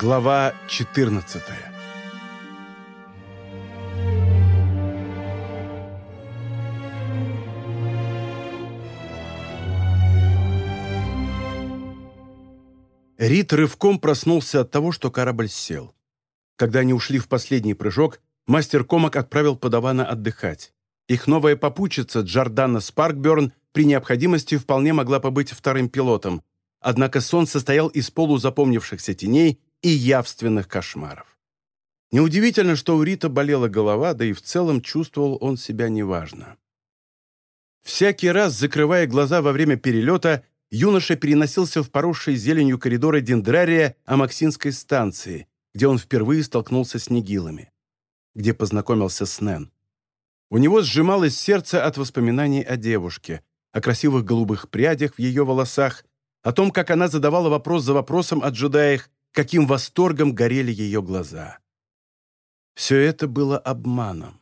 Глава 14 Рид рывком проснулся от того, что корабль сел. Когда они ушли в последний прыжок, мастер Комок отправил подавана отдыхать. Их новая попутчица Джордана Спаркберн при необходимости вполне могла побыть вторым пилотом, однако сон состоял из полузапомнившихся теней и явственных кошмаров. Неудивительно, что у Рита болела голова, да и в целом чувствовал он себя неважно. Всякий раз, закрывая глаза во время перелета, юноша переносился в поросшие зеленью коридоры дендрария Амаксинской станции, где он впервые столкнулся с нигилами, где познакомился с Нэн. У него сжималось сердце от воспоминаний о девушке, о красивых голубых прядях в ее волосах, о том, как она задавала вопрос за вопросом о джедаях, каким восторгом горели ее глаза. Все это было обманом.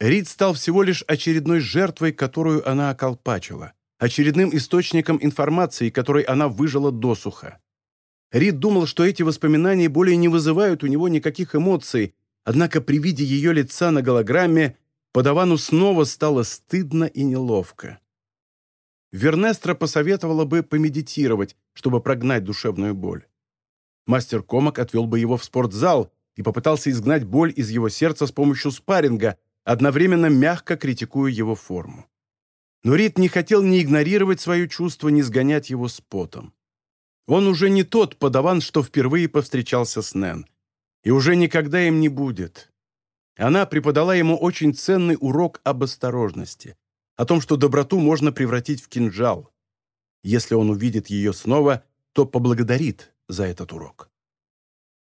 Рид стал всего лишь очередной жертвой, которую она околпачила, очередным источником информации, который она выжила досуха. Рид думал, что эти воспоминания более не вызывают у него никаких эмоций, однако при виде ее лица на голограмме подавану снова стало стыдно и неловко. Вернестра посоветовала бы помедитировать, чтобы прогнать душевную боль. Мастер Комок отвел бы его в спортзал и попытался изгнать боль из его сердца с помощью спарринга, одновременно мягко критикуя его форму. Но Рид не хотел ни игнорировать свое чувство, ни сгонять его с потом. Он уже не тот подаван, что впервые повстречался с Нэн. И уже никогда им не будет. Она преподала ему очень ценный урок об осторожности, о том, что доброту можно превратить в кинжал. Если он увидит ее снова, то поблагодарит за этот урок.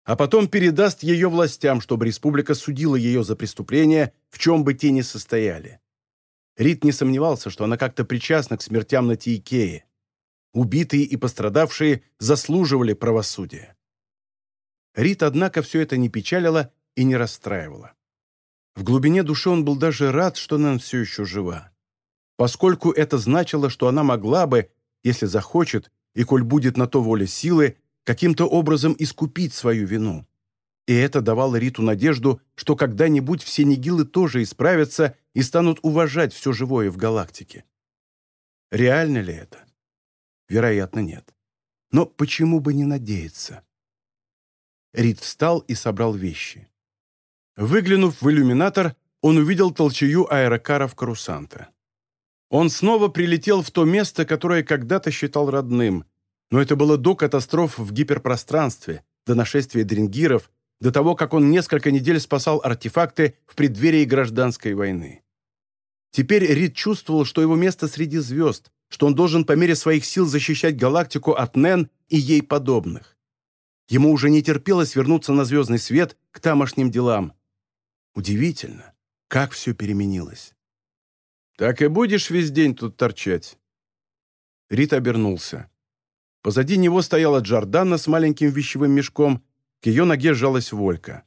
А потом передаст ее властям, чтобы республика судила ее за преступления, в чем бы те ни состояли. Рид не сомневался, что она как-то причастна к смертям на Тиикее. Убитые и пострадавшие заслуживали правосудия. Рид, однако, все это не печалило и не расстраивало. В глубине души он был даже рад, что Нэн все еще жива поскольку это значило, что она могла бы, если захочет, и коль будет на то воля силы, каким-то образом искупить свою вину. И это давало Риту надежду, что когда-нибудь все нигилы тоже исправятся и станут уважать все живое в галактике. Реально ли это? Вероятно, нет. Но почему бы не надеяться? Рид встал и собрал вещи. Выглянув в иллюминатор, он увидел толчею аэрокаров Карусанта. Он снова прилетел в то место, которое когда-то считал родным. Но это было до катастроф в гиперпространстве, до нашествия дрингиров, до того, как он несколько недель спасал артефакты в преддверии гражданской войны. Теперь Рид чувствовал, что его место среди звезд, что он должен по мере своих сил защищать галактику от Нен и ей подобных. Ему уже не терпелось вернуться на звездный свет к тамошним делам. Удивительно, как все переменилось. «Так и будешь весь день тут торчать?» Рит обернулся. Позади него стояла Джордана с маленьким вещевым мешком, к ее ноге сжалась Волька.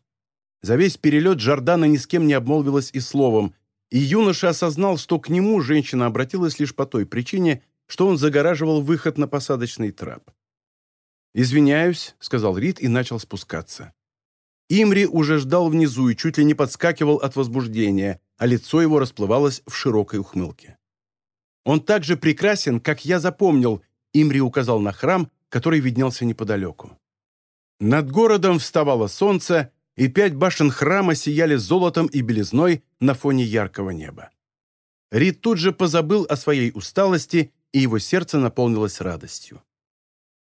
За весь перелет Джордана ни с кем не обмолвилась и словом, и юноша осознал, что к нему женщина обратилась лишь по той причине, что он загораживал выход на посадочный трап. «Извиняюсь», — сказал Рид и начал спускаться. Имри уже ждал внизу и чуть ли не подскакивал от возбуждения, а лицо его расплывалось в широкой ухмылке. «Он так же прекрасен, как я запомнил», — Имри указал на храм, который виднелся неподалеку. Над городом вставало солнце, и пять башен храма сияли золотом и белизной на фоне яркого неба. Рид тут же позабыл о своей усталости, и его сердце наполнилось радостью.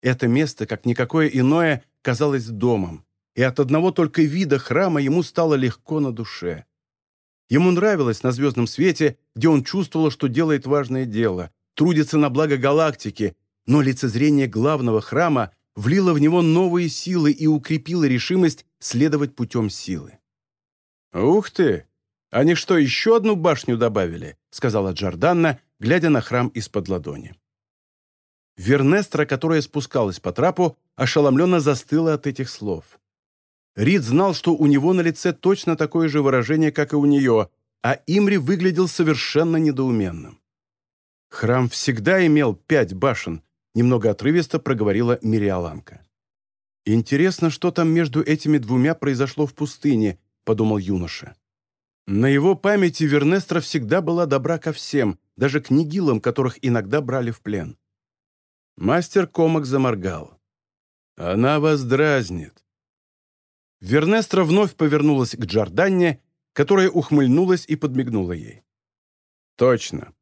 Это место, как никакое иное, казалось домом, и от одного только вида храма ему стало легко на душе. Ему нравилось на звездном свете, где он чувствовал, что делает важное дело, трудится на благо галактики, но лицезрение главного храма влило в него новые силы и укрепило решимость следовать путем силы. «Ух ты! Они что, еще одну башню добавили?» сказала Джорданна, глядя на храм из-под ладони. Вернестра, которая спускалась по трапу, ошеломленно застыла от этих слов. Рид знал, что у него на лице точно такое же выражение, как и у нее, а Имри выглядел совершенно недоуменным. «Храм всегда имел пять башен», — немного отрывисто проговорила Мириаланка. «Интересно, что там между этими двумя произошло в пустыне», — подумал юноша. На его памяти Вернестра всегда была добра ко всем, даже к нигилам, которых иногда брали в плен. Мастер Комок заморгал. «Она вас дразнит». Вернестра вновь повернулась к Джорданне, которая ухмыльнулась и подмигнула ей. «Точно.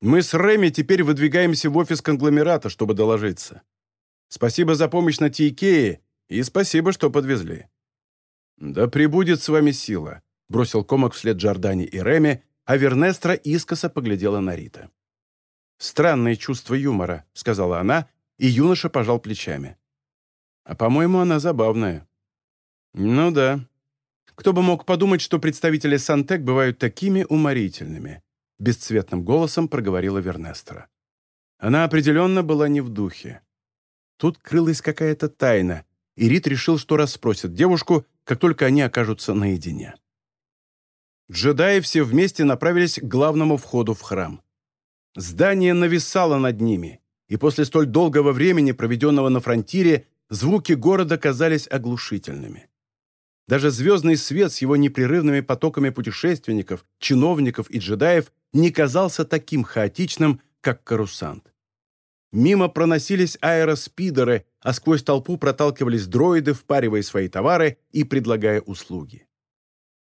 Мы с Реми теперь выдвигаемся в офис конгломерата, чтобы доложиться. Спасибо за помощь на Тикее и спасибо, что подвезли». «Да прибудет с вами сила», — бросил комок вслед Джордани и Реми, а Вернестра искоса поглядела на Рита. «Странное чувство юмора», — сказала она, и юноша пожал плечами. «А, по-моему, она забавная». «Ну да. Кто бы мог подумать, что представители Сантек бывают такими уморительными», — бесцветным голосом проговорила Вернестра. Она определенно была не в духе. Тут крылась какая-то тайна, и Рит решил, что расспросит девушку, как только они окажутся наедине. Джедаи все вместе направились к главному входу в храм. Здание нависало над ними, и после столь долгого времени, проведенного на фронтире, звуки города казались оглушительными. Даже звездный свет с его непрерывными потоками путешественников, чиновников и джедаев не казался таким хаотичным, как карусант. Мимо проносились аэроспидеры, а сквозь толпу проталкивались дроиды, впаривая свои товары и предлагая услуги.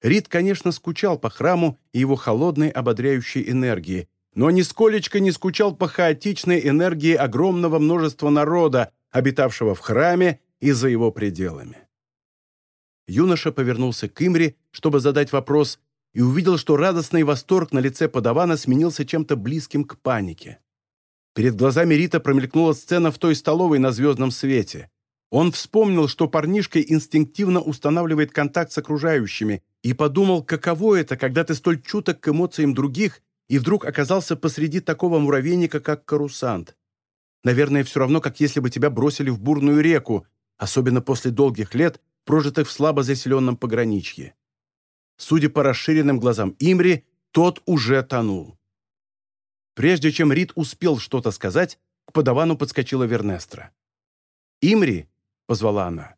Рид, конечно, скучал по храму и его холодной ободряющей энергии, но нисколечко не скучал по хаотичной энергии огромного множества народа, обитавшего в храме и за его пределами. Юноша повернулся к Имре, чтобы задать вопрос, и увидел, что радостный восторг на лице подавана сменился чем-то близким к панике. Перед глазами Рита промелькнула сцена в той столовой на звездном свете. Он вспомнил, что парнишка инстинктивно устанавливает контакт с окружающими, и подумал, каково это, когда ты столь чуток к эмоциям других и вдруг оказался посреди такого муравейника, как карусант. Наверное, все равно, как если бы тебя бросили в бурную реку, особенно после долгих лет, прожитых в слабо заселенном пограничье. Судя по расширенным глазам Имри, тот уже тонул. Прежде чем Рид успел что-то сказать, к подавану подскочила Вернестра. «Имри!» — позвала она.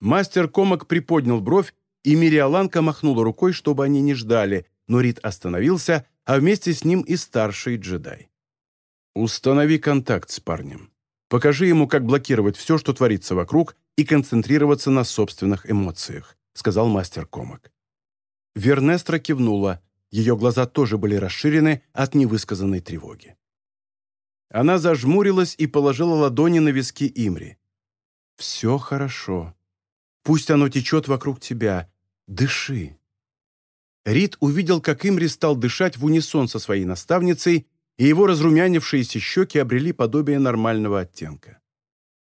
Мастер Комок приподнял бровь, и Мириаланка махнула рукой, чтобы они не ждали, но Рид остановился, а вместе с ним и старший джедай. «Установи контакт с парнем. Покажи ему, как блокировать все, что творится вокруг, и концентрироваться на собственных эмоциях», сказал мастер Комок. Вернестра кивнула. Ее глаза тоже были расширены от невысказанной тревоги. Она зажмурилась и положила ладони на виски Имри. «Все хорошо. Пусть оно течет вокруг тебя. Дыши». Рид увидел, как Имри стал дышать в унисон со своей наставницей, и его разрумянившиеся щеки обрели подобие нормального оттенка.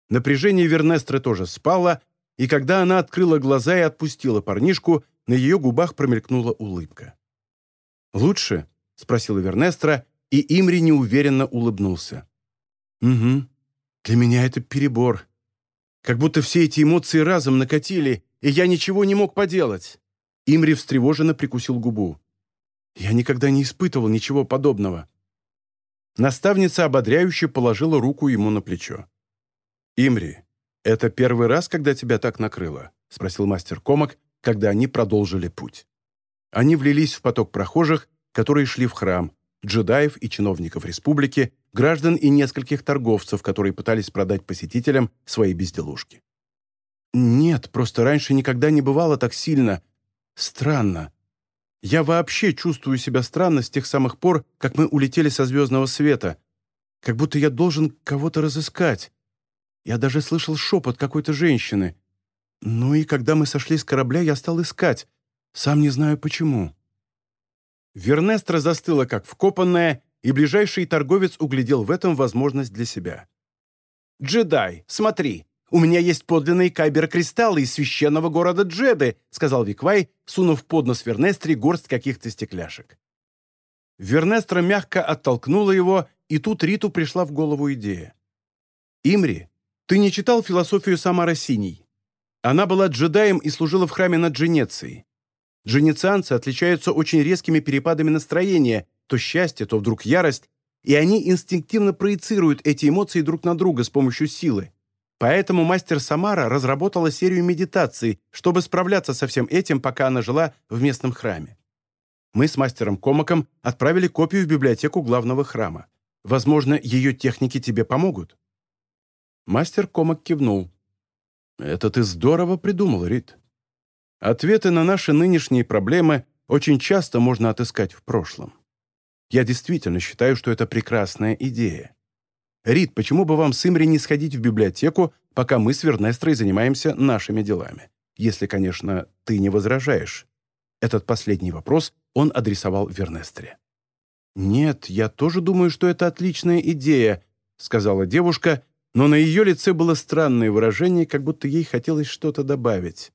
Напряжение Вернестры тоже спало, и когда она открыла глаза и отпустила парнишку, на ее губах промелькнула улыбка. «Лучше?» — спросила Вернестра, и Имри неуверенно улыбнулся. «Угу. Для меня это перебор. Как будто все эти эмоции разом накатили, и я ничего не мог поделать». Имри встревоженно прикусил губу. «Я никогда не испытывал ничего подобного». Наставница ободряюще положила руку ему на плечо. «Имри, это первый раз, когда тебя так накрыло?» — спросил мастер Комок, когда они продолжили путь. Они влились в поток прохожих, которые шли в храм, джедаев и чиновников республики, граждан и нескольких торговцев, которые пытались продать посетителям свои безделушки. «Нет, просто раньше никогда не бывало так сильно. Странно. Я вообще чувствую себя странно с тех самых пор, как мы улетели со звездного света. Как будто я должен кого-то разыскать. Я даже слышал шепот какой-то женщины. Ну и когда мы сошли с корабля, я стал искать. Сам не знаю почему». Вернестра застыла как вкопанная, и ближайший торговец углядел в этом возможность для себя. «Джедай, смотри, у меня есть подлинные кайбер-кристаллы из священного города Джеды», сказал Виквай, сунув под нос Вернестре горсть каких-то стекляшек. Вернестра мягко оттолкнула его, и тут Риту пришла в голову идея. «Имри, ты не читал философию Самара Синий? Она была джедаем и служила в храме над Дженецией. Дженецианцы отличаются очень резкими перепадами настроения, то счастье, то вдруг ярость, и они инстинктивно проецируют эти эмоции друг на друга с помощью силы. Поэтому мастер Самара разработала серию медитаций, чтобы справляться со всем этим, пока она жила в местном храме. Мы с мастером Комаком отправили копию в библиотеку главного храма. Возможно, ее техники тебе помогут». Мастер Комак кивнул. «Это ты здорово придумал, Рит. Ответы на наши нынешние проблемы очень часто можно отыскать в прошлом. Я действительно считаю, что это прекрасная идея. Рит, почему бы вам с Имри не сходить в библиотеку, пока мы с Вернестрой занимаемся нашими делами? Если, конечно, ты не возражаешь. Этот последний вопрос он адресовал Вернестре. «Нет, я тоже думаю, что это отличная идея», — сказала девушка, но на ее лице было странное выражение, как будто ей хотелось что-то добавить.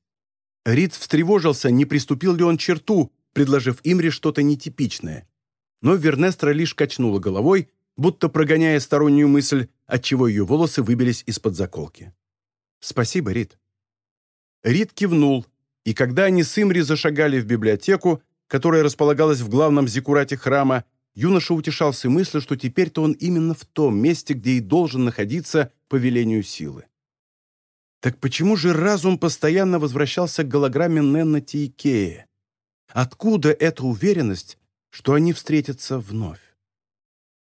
Рид встревожился, не приступил ли он черту, предложив Имре что-то нетипичное. Но Вернестра лишь качнула головой, будто прогоняя стороннюю мысль, отчего ее волосы выбились из-под заколки. «Спасибо, Рид». Рид кивнул, и когда они с Имри зашагали в библиотеку, которая располагалась в главном зиккурате храма, юноша утешался мыслью, что теперь-то он именно в том месте, где и должен находиться по велению силы. Так почему же разум постоянно возвращался к голограмме Ненна Тиикея? Откуда эта уверенность, что они встретятся вновь?